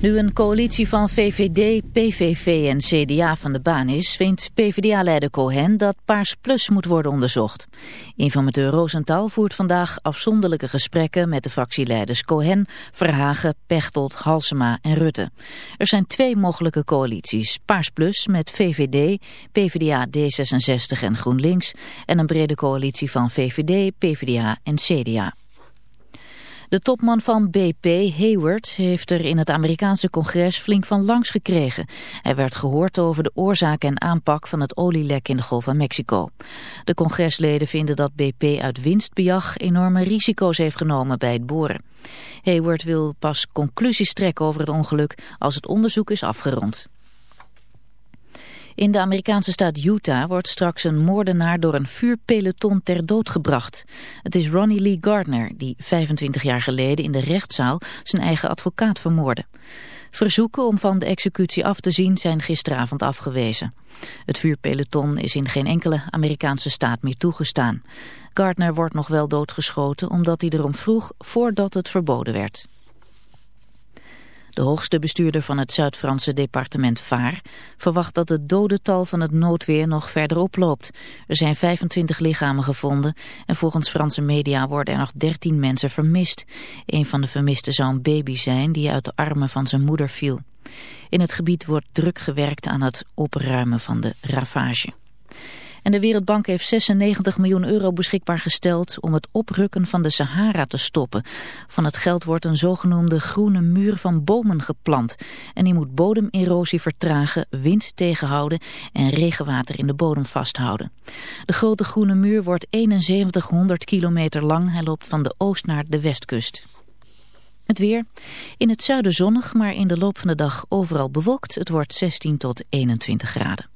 Nu een coalitie van VVD, PVV en CDA van de baan is, vindt PvdA-leider Cohen dat Paars Plus moet worden onderzocht. Informateur Rosenthal voert vandaag afzonderlijke gesprekken met de fractieleiders Cohen, Verhagen, Pechtold, Halsema en Rutte. Er zijn twee mogelijke coalities, Paars Plus met VVD, PvdA, D66 en GroenLinks en een brede coalitie van VVD, PvdA en CDA. De topman van BP, Hayward, heeft er in het Amerikaanse congres flink van langs gekregen. Hij werd gehoord over de oorzaak en aanpak van het olielek in de Golf van Mexico. De congresleden vinden dat BP uit winstbejag enorme risico's heeft genomen bij het boren. Hayward wil pas conclusies trekken over het ongeluk als het onderzoek is afgerond. In de Amerikaanse staat Utah wordt straks een moordenaar door een vuurpeloton ter dood gebracht. Het is Ronnie Lee Gardner die 25 jaar geleden in de rechtszaal zijn eigen advocaat vermoordde. Verzoeken om van de executie af te zien zijn gisteravond afgewezen. Het vuurpeloton is in geen enkele Amerikaanse staat meer toegestaan. Gardner wordt nog wel doodgeschoten omdat hij erom vroeg voordat het verboden werd. De hoogste bestuurder van het Zuid-Franse departement Vaar verwacht dat het dodental van het noodweer nog verder oploopt. Er zijn 25 lichamen gevonden en volgens Franse media worden er nog 13 mensen vermist. Een van de vermisten zou een baby zijn die uit de armen van zijn moeder viel. In het gebied wordt druk gewerkt aan het opruimen van de ravage. En de Wereldbank heeft 96 miljoen euro beschikbaar gesteld om het oprukken van de Sahara te stoppen. Van het geld wordt een zogenoemde groene muur van bomen geplant. En die moet bodemerosie vertragen, wind tegenhouden en regenwater in de bodem vasthouden. De grote groene muur wordt 7100 kilometer lang. Hij loopt van de oost naar de westkust. Het weer. In het zuiden zonnig, maar in de loop van de dag overal bewolkt. Het wordt 16 tot 21 graden.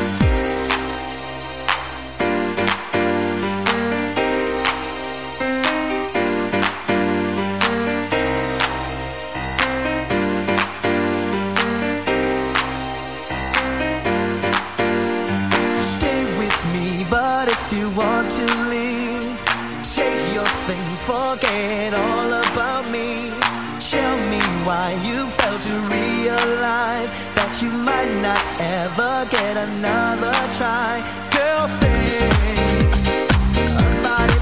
forget all about me. Tell me why you failed to realize that you might not ever get another try. Girl, think about it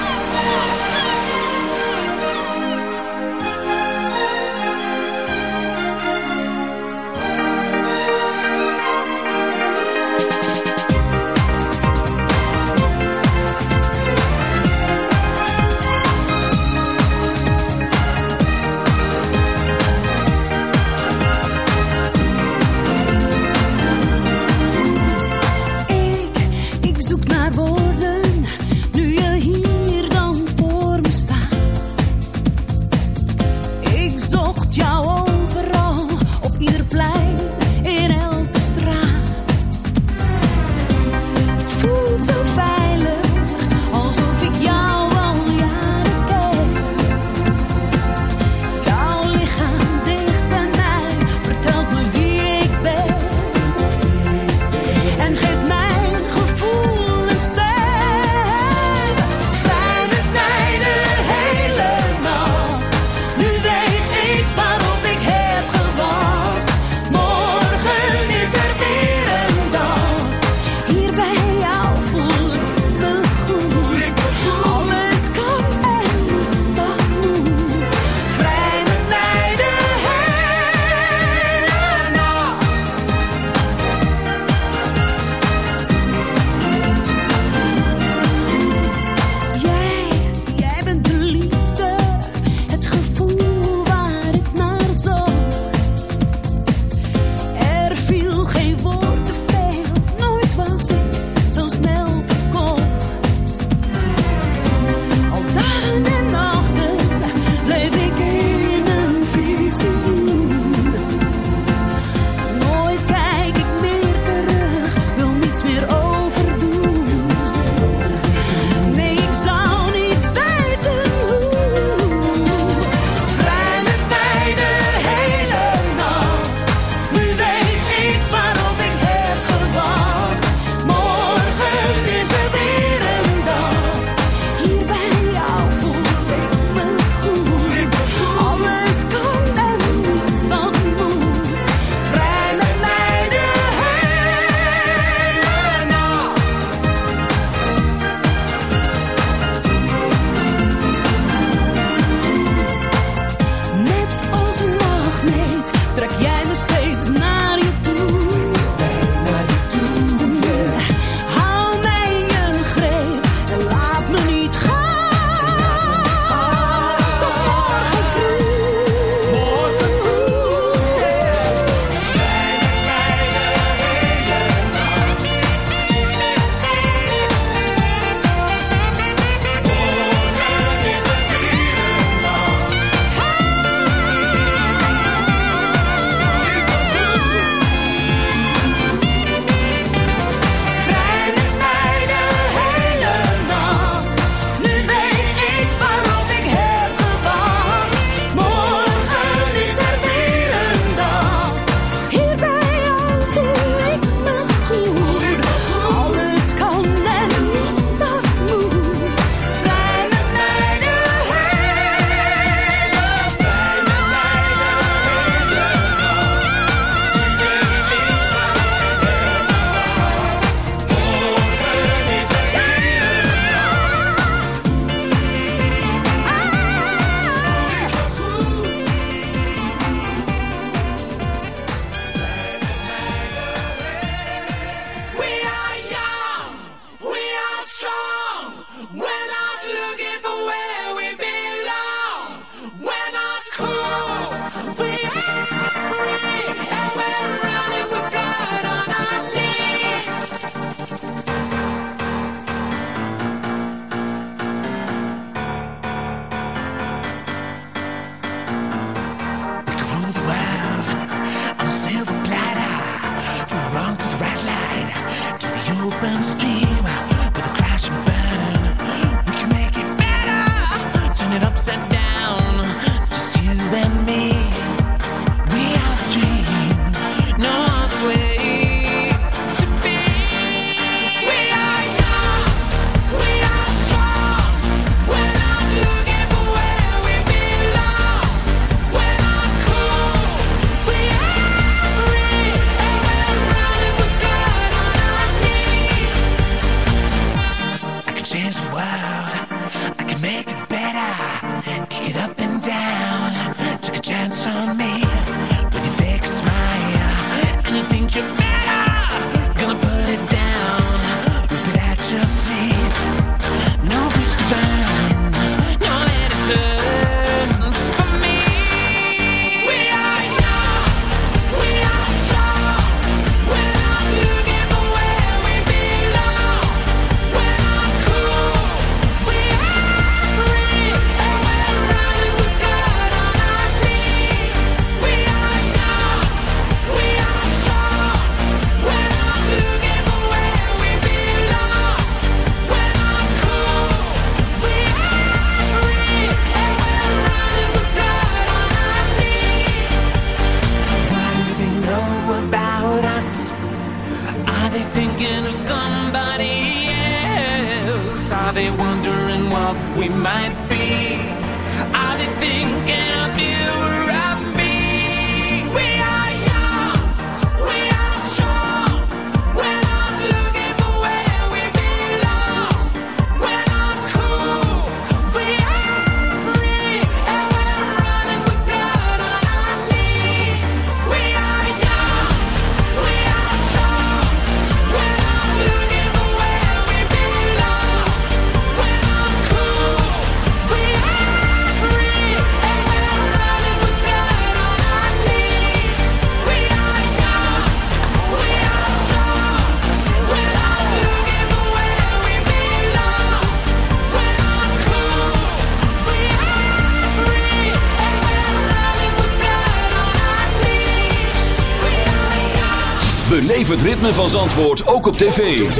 het ritme van Zandvoort ook op tv.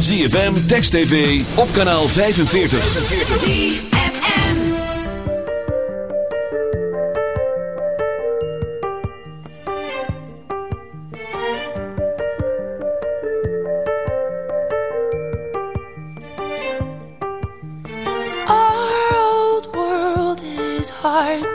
ZFM, Text TV, op kanaal 45. ZFM Our old world is hard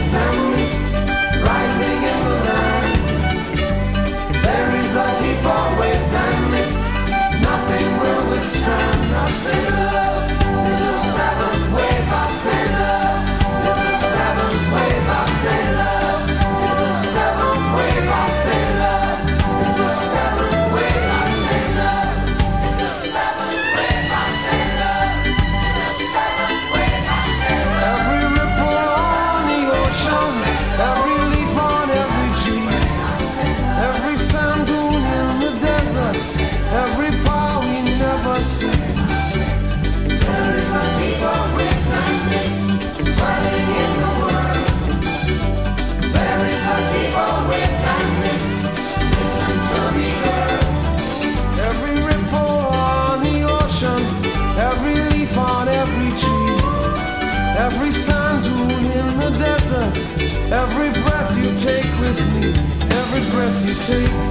understand. I say love is a seventh wave. by say. Every breath you take with me, every breath you take.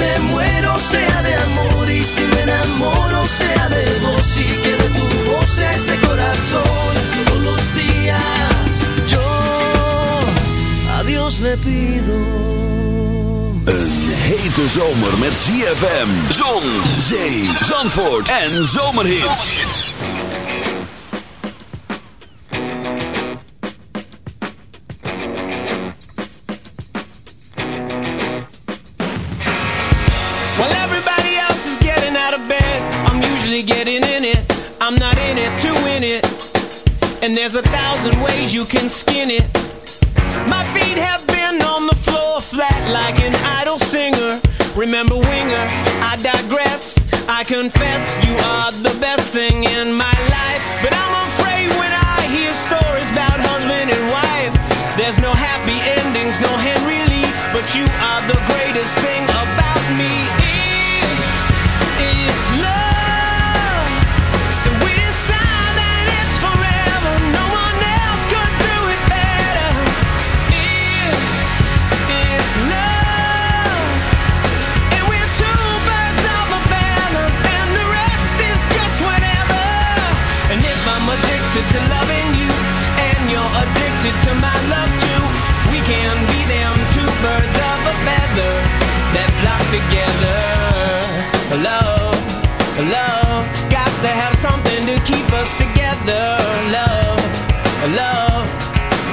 Me muero sea de amor y si me enamoro sea de vos y que de tu voz este corazón. Todos los días yo a Dios le pido. Een hete zomer met ZFM, zon, zee, zandvoort en zomerhits. You can skin it. My feet have been on the floor flat like an idle singer. Remember Winger, I digress. I confess you are the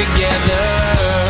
together.